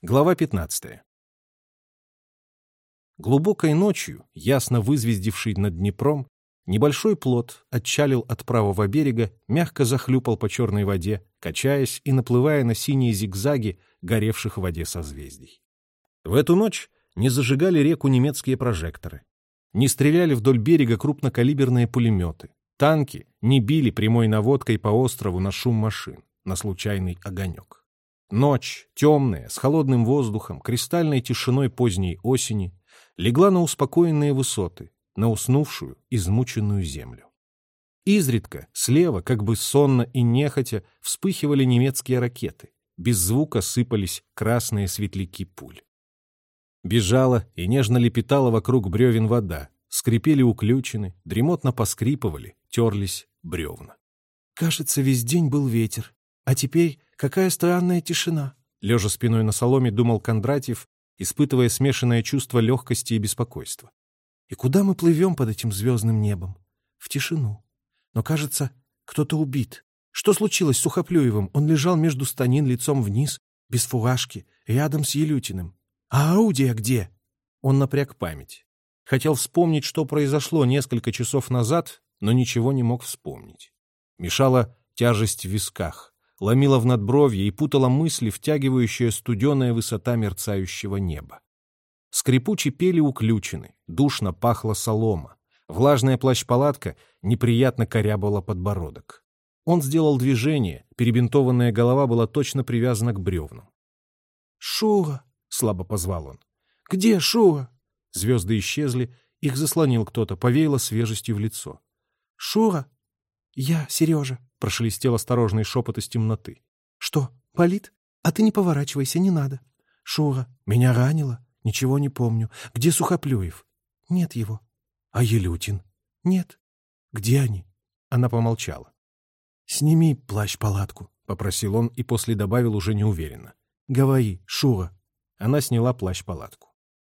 Глава 15. Глубокой ночью, ясно вызвездивший над Днепром, небольшой плот отчалил от правого берега, мягко захлюпал по черной воде, качаясь и наплывая на синие зигзаги горевших в воде созвездий. В эту ночь не зажигали реку немецкие прожекторы, не стреляли вдоль берега крупнокалиберные пулеметы, танки не били прямой наводкой по острову на шум машин, на случайный огонек. Ночь, темная, с холодным воздухом, кристальной тишиной поздней осени, легла на успокоенные высоты, на уснувшую, измученную землю. Изредка, слева, как бы сонно и нехотя, вспыхивали немецкие ракеты, без звука сыпались красные светляки пуль. Бежала и нежно лепетала вокруг бревен вода, скрипели уключены, дремотно поскрипывали, терлись бревна. Кажется, весь день был ветер, а теперь какая странная тишина. Лежа спиной на соломе, думал Кондратьев, испытывая смешанное чувство легкости и беспокойства. И куда мы плывем под этим звездным небом? В тишину. Но, кажется, кто-то убит. Что случилось с Сухоплюевым? Он лежал между станин лицом вниз, без фуражки, рядом с Елютиным. А орудие где? Он напряг память. Хотел вспомнить, что произошло несколько часов назад, но ничего не мог вспомнить. Мешала тяжесть в висках, ломила в надбровье и путала мысли, втягивающая студеная высота мерцающего неба. Скрипучи пели уключены, душно пахла солома. Влажная плащ-палатка неприятно корябала подбородок. Он сделал движение, перебинтованная голова была точно привязана к бревнам. «Шура!» — слабо позвал он. «Где Шура?» Звезды исчезли, их заслонил кто-то, повеяло свежестью в лицо. «Шура!» «Я, Сережа!» — прошелестел осторожный шепот из темноты. «Что, болит? А ты не поворачивайся, не надо. Шура, меня ранило. Ничего не помню. Где Сухоплюев? Нет его. А Елютин? Нет. Где они? Она помолчала. «Сними плащ-палатку», — попросил он и после добавил уже неуверенно. «Говори, Шура». Она сняла плащ-палатку.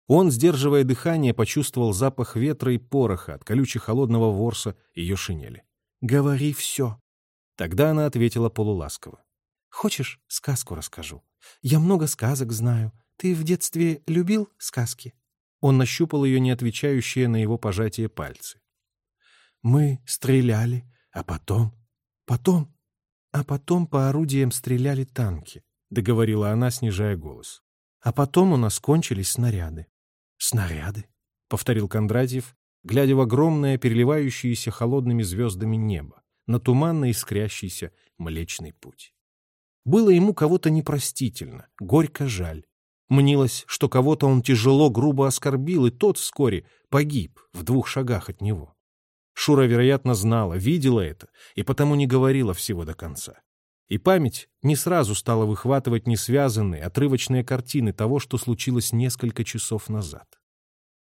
Он, сдерживая дыхание, почувствовал запах ветра и пороха от колюче-холодного ворса ее шинели. «Говори все». Тогда она ответила полуласково. «Хочешь, сказку расскажу? Я много сказок знаю. Ты в детстве любил сказки?» Он нащупал ее неотвечающие на его пожатие пальцы. «Мы стреляли, а потом... Потом... А потом по орудиям стреляли танки», — договорила она, снижая голос. «А потом у нас кончились снаряды». «Снаряды?» — повторил Кондратьев, глядя в огромное, переливающееся холодными звездами небо, на туманно искрящийся Млечный Путь. Было ему кого-то непростительно, горько жаль. Мнилось, что кого-то он тяжело, грубо оскорбил, и тот вскоре погиб в двух шагах от него. Шура, вероятно, знала, видела это, и потому не говорила всего до конца. И память не сразу стала выхватывать несвязанные, отрывочные картины того, что случилось несколько часов назад.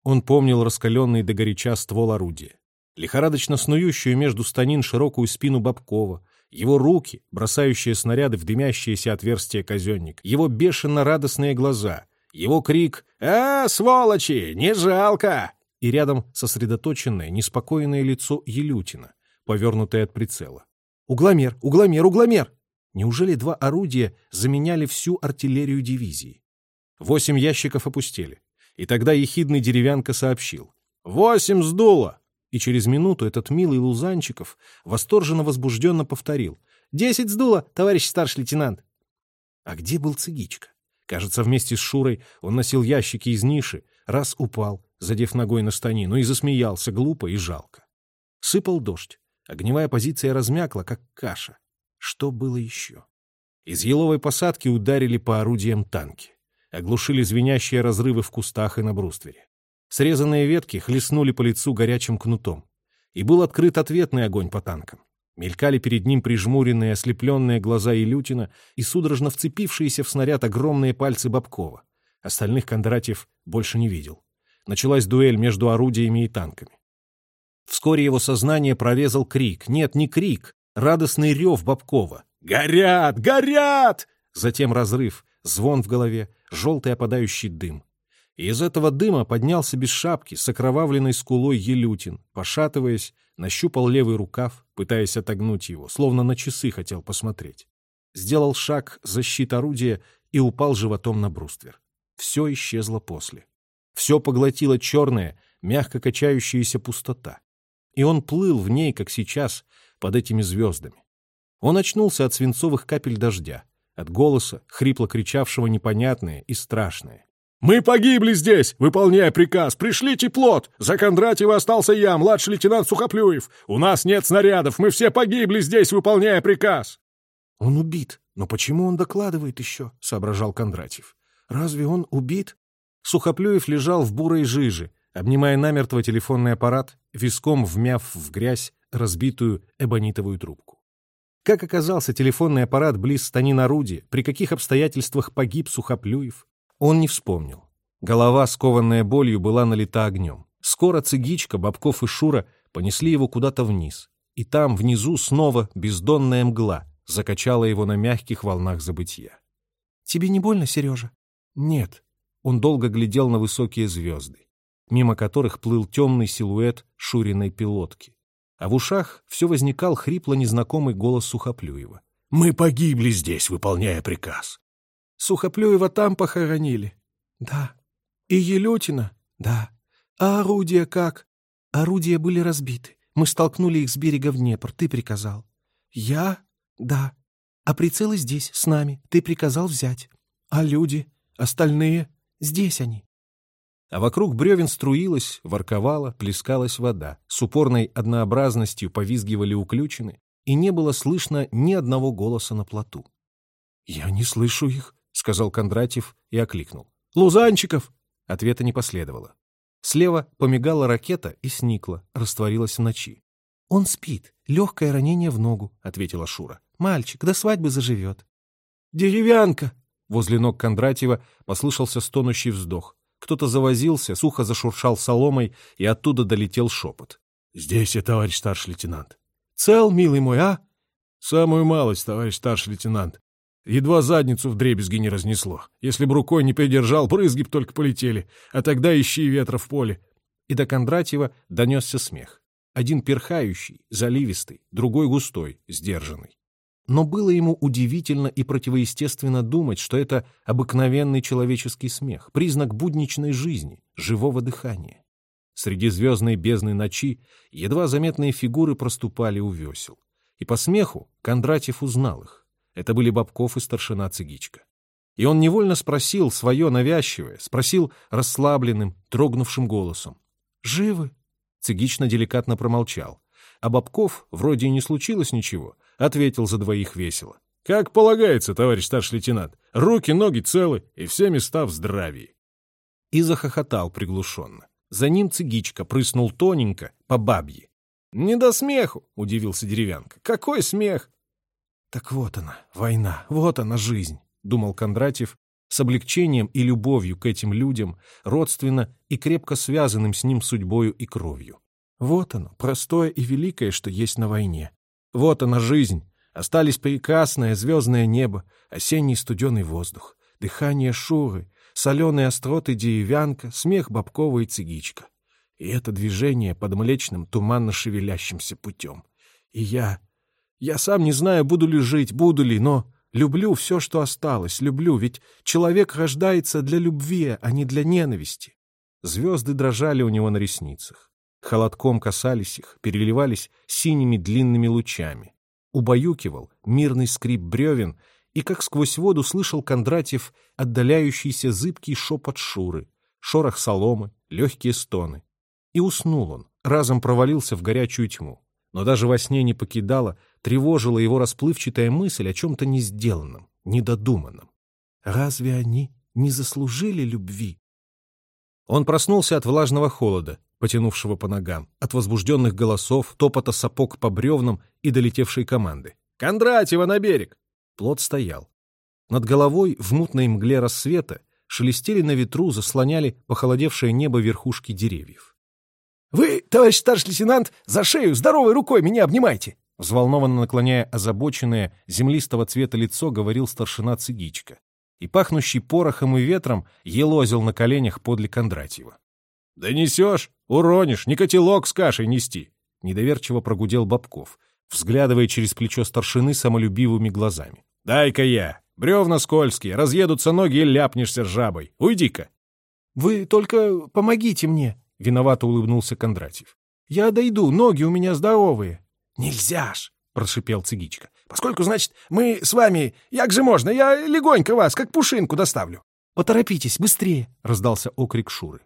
Он помнил раскаленный до горяча ствол орудия, лихорадочно снующую между станин широкую спину Бабкова, его руки, бросающие снаряды в дымящееся отверстие казенник, его бешено-радостные глаза, его крик «А, сволочи, не жалко!» и рядом сосредоточенное, неспокойное лицо Елютина, повернутое от прицела. «Угломер! Угломер! Угломер!» Неужели два орудия заменяли всю артиллерию дивизии? Восемь ящиков опустили. И тогда ехидный деревянка сообщил. «Восемь сдуло!» и через минуту этот милый Лузанчиков восторженно-возбужденно повторил. «Десять сдуло, товарищ старший лейтенант!» А где был Цыгичка? Кажется, вместе с Шурой он носил ящики из ниши, раз упал, задев ногой на станину, и засмеялся глупо и жалко. Сыпал дождь. Огневая позиция размякла, как каша. Что было еще? Из еловой посадки ударили по орудиям танки. Оглушили звенящие разрывы в кустах и на бруствере. Срезанные ветки хлестнули по лицу горячим кнутом. И был открыт ответный огонь по танкам. Мелькали перед ним прижмуренные, ослепленные глаза Илютина и судорожно вцепившиеся в снаряд огромные пальцы Бабкова. Остальных Кондратьев больше не видел. Началась дуэль между орудиями и танками. Вскоре его сознание прорезал крик. Нет, не крик. Радостный рев Бабкова. «Горят! Горят!» Затем разрыв, звон в голове, желтый опадающий дым и из этого дыма поднялся без шапки с окровавленной скулой Елютин, пошатываясь, нащупал левый рукав, пытаясь отогнуть его, словно на часы хотел посмотреть. Сделал шаг за щит орудия и упал животом на бруствер. Все исчезло после. Все поглотила черная, мягко качающаяся пустота. И он плыл в ней, как сейчас, под этими звездами. Он очнулся от свинцовых капель дождя, от голоса, хрипло кричавшего непонятное и страшное. «Мы погибли здесь, выполняя приказ! Пришлите плот! За Кондратьева остался я, младший лейтенант Сухоплюев! У нас нет снарядов, мы все погибли здесь, выполняя приказ!» «Он убит, но почему он докладывает еще?» — соображал Кондратьев. «Разве он убит?» Сухоплюев лежал в бурой жиже, обнимая намертво телефонный аппарат, виском вмяв в грязь разбитую эбонитовую трубку. Как оказался телефонный аппарат близ станин орудия, при каких обстоятельствах погиб Сухоплюев, он не вспомнил. Голова, скованная болью, была налита огнем. Скоро цигичка, Бабков и Шура понесли его куда-то вниз. И там, внизу, снова бездонная мгла закачала его на мягких волнах забытья. «Тебе не больно, Сережа?» «Нет». Он долго глядел на высокие звезды, мимо которых плыл темный силуэт Шуриной пилотки. А в ушах все возникал хрипло незнакомый голос Сухоплюева. «Мы погибли здесь, выполняя приказ. Сухоплюева там похоронили? Да. И Елютина? Да. А орудия как? Орудия были разбиты. Мы столкнули их с берега в Днепр. Ты приказал. Я? Да. А прицелы здесь, с нами. Ты приказал взять. А люди? Остальные? Здесь они. А вокруг бревен струилась, ворковала, плескалась вода. С упорной однообразностью повизгивали уключены, и не было слышно ни одного голоса на плоту. «Я не слышу их», — сказал Кондратьев и окликнул. «Лузанчиков!» Ответа не последовало. Слева помигала ракета и сникла, растворилась в ночи. «Он спит. Легкое ранение в ногу», — ответила Шура. «Мальчик, до свадьбы заживет». «Деревянка!» Возле ног Кондратьева послышался стонущий вздох. Кто-то завозился, сухо зашуршал соломой, и оттуда долетел шепот. «Здесь я, товарищ старший лейтенант». «Цел, милый мой, а?» «Самую малость, товарищ старший лейтенант. Едва задницу в дребезги не разнесло. Если бы рукой не придержал, брызги б только полетели, а тогда ищи ветра в поле. И до Кондратьева донесся смех. Один перхающий, заливистый, другой густой, сдержанный. Но было ему удивительно и противоестественно думать, что это обыкновенный человеческий смех, признак будничной жизни, живого дыхания. Среди звездной бездны ночи едва заметные фигуры проступали у весел. И по смеху Кондратьев узнал их. Это были Бабков и старшина Цигичка. И он невольно спросил свое навязчивое, спросил расслабленным, трогнувшим голосом. «Живы?» Цигично деликатно промолчал. А Бабков, вроде и не случилось ничего, ответил за двоих весело. «Как полагается, товарищ старший лейтенант, руки, ноги целы и все места в здравии». И захохотал приглушенно. За ним Цигичка прыснул тоненько, по бабье. «Не до смеху!» — удивился деревянка. «Какой смех! Так вот она, война, вот она жизнь, думал Кондратьев с облегчением и любовью к этим людям, родственно и крепко связанным с ним судьбою и кровью. Вот оно, простое и великое, что есть на войне. Вот она жизнь. Остались прекрасное звездное небо, осенний студеный воздух, дыхание Шуры, соленые остроты деревянка, смех Бабкова и Цигичка. И это движение под млечным, туманно шевелящимся путем. И я, я сам не знаю, буду ли жить, буду ли, но люблю все, что осталось, люблю, ведь человек рождается для любви, а не для ненависти. Звезды дрожали у него на ресницах. Холодком касались их, переливались синими длинными лучами. Убаюкивал мирный скрип бревен, и как сквозь воду слышал Кондратьев отдаляющийся зыбкий шепот Шуры, шорох соломы, легкие стоны. И уснул он, разом провалился в горячую тьму. Но даже во сне не покидала тревожила его расплывчатая мысль о чем-то не сделанном, недодуманном. Разве они не заслужили любви? Он проснулся от влажного холода, потянувшего по ногам, от возбужденных голосов, топота сапог по бревнам и долетевшей команды. «Кондратьева на берег!» Плот стоял. Над головой в мутной мгле рассвета шелестели на ветру, заслоняли похолодевшее небо верхушки деревьев. «Вы, товарищ старший лейтенант, за шею здоровой рукой меня обнимайте!» Взволнованно наклоняя озабоченное, землистого цвета лицо, говорил старшина Цигичка. И пахнущий порохом и ветром елозил на коленях подле Кондратьева. «Да несешь, уронишь, не котелок с кашей нести!» Недоверчиво прогудел Бабков, взглядывая через плечо старшины самолюбивыми глазами. «Дай-ка я! Бревна скользкие, разъедутся ноги и ляпнешься жабой. Уйди-ка!» «Вы только помогите мне!» — виновато улыбнулся Кондратьев. «Я дойду, ноги у меня здоровые». «Нельзя ж!» — прошипел Цигичка. «Поскольку, значит, мы с вами... Як же можно? Я легонько вас, как пушинку, доставлю». «Поторопитесь, быстрее!» — раздался окрик Шуры.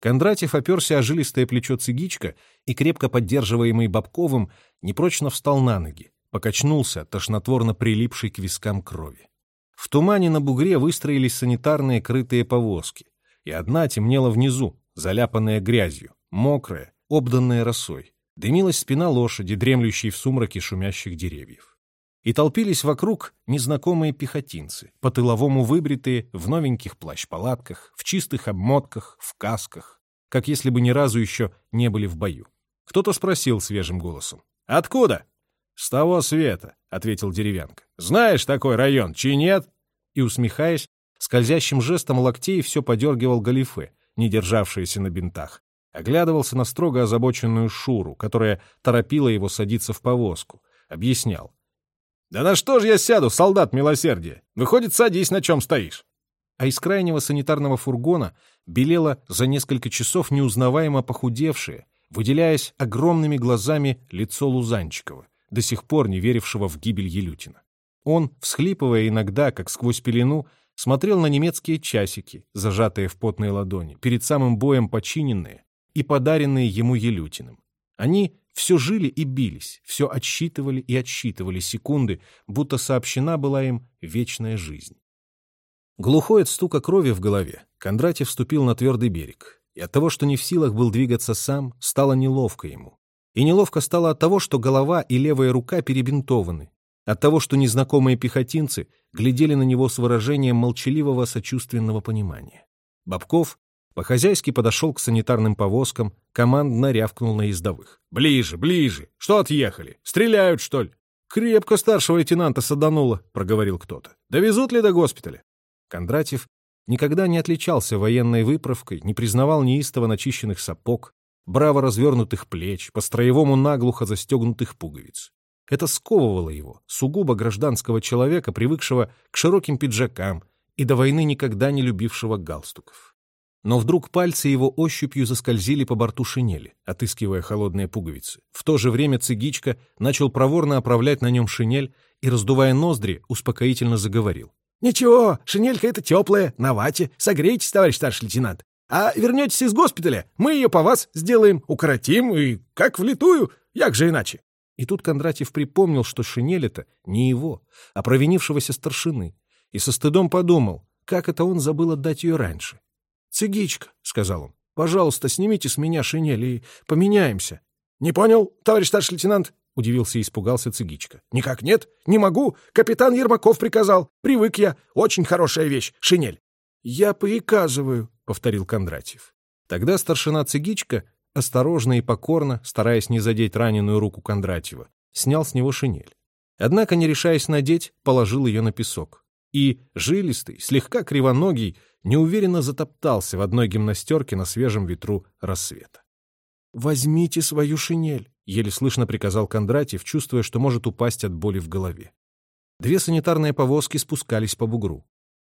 Кондратьев оперся о жилистое плечо Цигичка и, крепко поддерживаемый Бабковым, непрочно встал на ноги, покачнулся, тошнотворно прилипший к вискам крови. В тумане на бугре выстроились санитарные крытые повозки, и одна темнела внизу, заляпанная грязью, мокрая, обданная росой. Дымилась спина лошади, дремлющей в сумраке шумящих деревьев. И толпились вокруг незнакомые пехотинцы, по-тыловому выбритые, в новеньких плащ-палатках, в чистых обмотках, в касках, как если бы ни разу еще не были в бою. Кто-то спросил свежим голосом. «Откуда?» «С того света», — ответил деревянка. «Знаешь такой район, чи нет?» И, усмехаясь, скользящим жестом локтей все подергивал галифе, не державшиеся на бинтах. Оглядывался на строго озабоченную Шуру, которая торопила его садиться в повозку. Объяснял. «Да на что же я сяду, солдат милосердия? Выходит, садись, на чем стоишь». А из крайнего санитарного фургона белело за несколько часов неузнаваемо похудевшее, выделяясь огромными глазами лицо Лузанчикова, до сих пор не верившего в гибель Елютина. Он, всхлипывая иногда, как сквозь пелену, смотрел на немецкие часики, зажатые в потной ладони, перед самым боем починенные и подаренные ему Елютиным. Они все жили и бились, все отсчитывали и отсчитывали секунды, будто сообщена была им вечная жизнь. Глухой от стука крови в голове, Кондратьев вступил на твердый берег, и от того, что не в силах был двигаться сам, стало неловко ему. И неловко стало от того, что голова и левая рука перебинтованы, от того, что незнакомые пехотинцы глядели на него с выражением молчаливого сочувственного понимания. Бабков по-хозяйски подошел к санитарным повозкам, командно рявкнул на ездовых. «Ближе, ближе! Что отъехали? Стреляют, что ли?» «Крепко старшего лейтенанта садануло», — проговорил кто-то. «Довезут ли до госпиталя?» Кондратьев никогда не отличался военной выправкой, не признавал неистово начищенных сапог, браво развернутых плеч, по-строевому наглухо застегнутых пуговиц. Это сковывало его, сугубо гражданского человека, привыкшего к широким пиджакам и до войны никогда не любившего галстуков. Но вдруг пальцы его ощупью заскользили по борту шинели, отыскивая холодные пуговицы. В то же время цигичка начал проворно оправлять на нем шинель и, раздувая ноздри, успокоительно заговорил. «Ничего, шинелька эта теплая, на вате. Согрейтесь, товарищ старший лейтенант. А вернетесь из госпиталя, мы ее по вас сделаем, укоротим и как влитую, як же иначе». И тут Кондратьев припомнил, что шинель это не его, а провинившегося старшины, и со стыдом подумал, как это он забыл отдать ее раньше. «Цигичка», — сказал он, — «пожалуйста, снимите с меня шинель и поменяемся». «Не понял, товарищ старший лейтенант?» — удивился и испугался Цигичка. «Никак нет, не могу. Капитан Ермаков приказал. Привык я. Очень хорошая вещь, шинель». «Я приказываю», — повторил Кондратьев. Тогда старшина Цигичка, осторожно и покорно, стараясь не задеть раненую руку Кондратьева, снял с него шинель. Однако, не решаясь надеть, положил ее на песок. И, жилистый, слегка кривоногий, неуверенно затоптался в одной гимнастерке на свежем ветру рассвета. «Возьмите свою шинель», — еле слышно приказал Кондратьев, чувствуя, что может упасть от боли в голове. Две санитарные повозки спускались по бугру.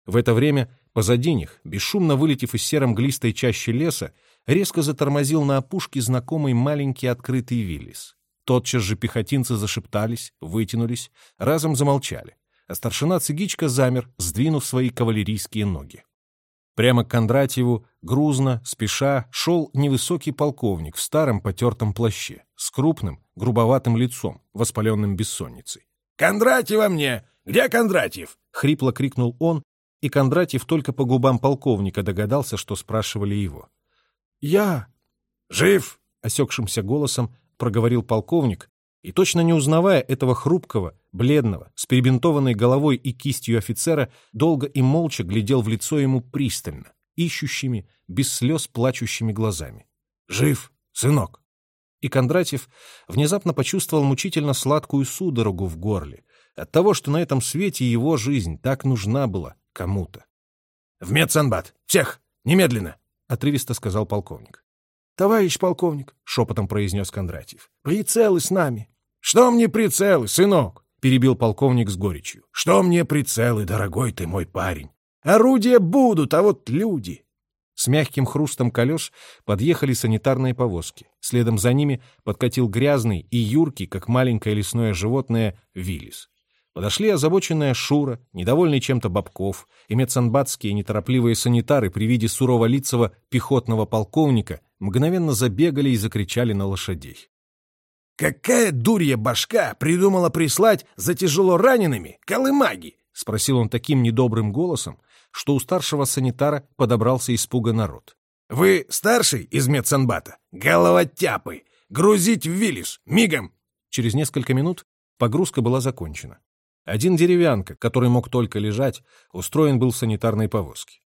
В это время позади них, бесшумно вылетев из сером глистой чащи леса, резко затормозил на опушке знакомый маленький открытый виллис. Тотчас же пехотинцы зашептались, вытянулись, разом замолчали, а старшина Цигичка замер, сдвинув свои кавалерийские ноги. Прямо к Кондратьеву, грузно, спеша, шел невысокий полковник в старом потертом плаще, с крупным, грубоватым лицом, воспаленным бессонницей. «Кондратьева мне! Где Кондратьев?» — хрипло крикнул он, и Кондратьев только по губам полковника догадался, что спрашивали его. «Я...» «Жив!» — осекшимся голосом проговорил полковник, и, точно не узнавая этого хрупкого, бледного, с перебинтованной головой и кистью офицера, долго и молча глядел в лицо ему пристально, ищущими, без слез плачущими глазами. «Жив, сынок!» И Кондратьев внезапно почувствовал мучительно сладкую судорогу в горле от того, что на этом свете его жизнь так нужна была кому-то. «В медсанбат! Всех! Немедленно!» — отрывисто сказал полковник. «Товарищ полковник», — шепотом произнес Кондратьев, — «прицелы с нами». «Что мне прицелы, сынок? — перебил полковник с горечью. «Что мне прицелы, дорогой ты мой парень? Орудия будут, а вот люди...» С мягким хрустом колес подъехали санитарные повозки. Следом за ними подкатил грязный и юркий, как маленькое лесное животное, Виллис. Подошли озабоченная Шура, недовольный чем-то Бабков, и медсанбатские неторопливые санитары при виде сурово-лицего пехотного полковника мгновенно забегали и закричали на лошадей. «Какая дурья башка придумала прислать за тяжело ранеными колымаги?» — спросил он таким недобрым голосом, что у старшего санитара подобрался испуга народ. «Вы старший из медсанбата? Головотяпы! Грузить в Виллис! Мигом!» Через несколько минут погрузка была закончена. Один деревянка, который мог только лежать, устроен был в санитарной повозке.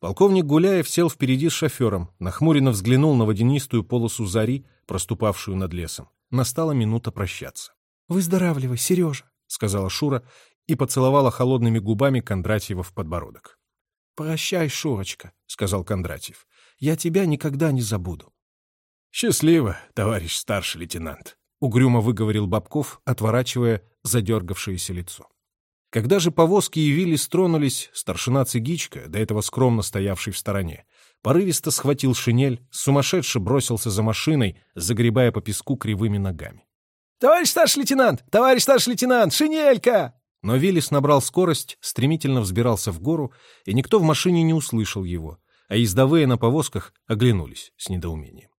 Полковник Гуляев сел впереди с шофером, нахмуренно взглянул на водянистую полосу зари, проступавшую над лесом. Настала минута прощаться. — Выздоравливай, Сережа, — сказала Шура и поцеловала холодными губами Кондратьева в подбородок. — Прощай, Шурочка, — сказал Кондратьев. — Я тебя никогда не забуду. — Счастливо, товарищ старший лейтенант, — угрюмо выговорил Бабков, отворачивая задергавшееся лицо. Когда же повозки явились, тронулись, старшина Цигичка, до этого скромно стоявший в стороне, порывисто схватил шинель, сумасшедше бросился за машиной, загребая по песку кривыми ногами. «Товарищ старший лейтенант! Товарищ старший лейтенант! Шинелька!» Но Виллис набрал скорость, стремительно взбирался в гору, и никто в машине не услышал его, а ездовые на повозках оглянулись с недоумением.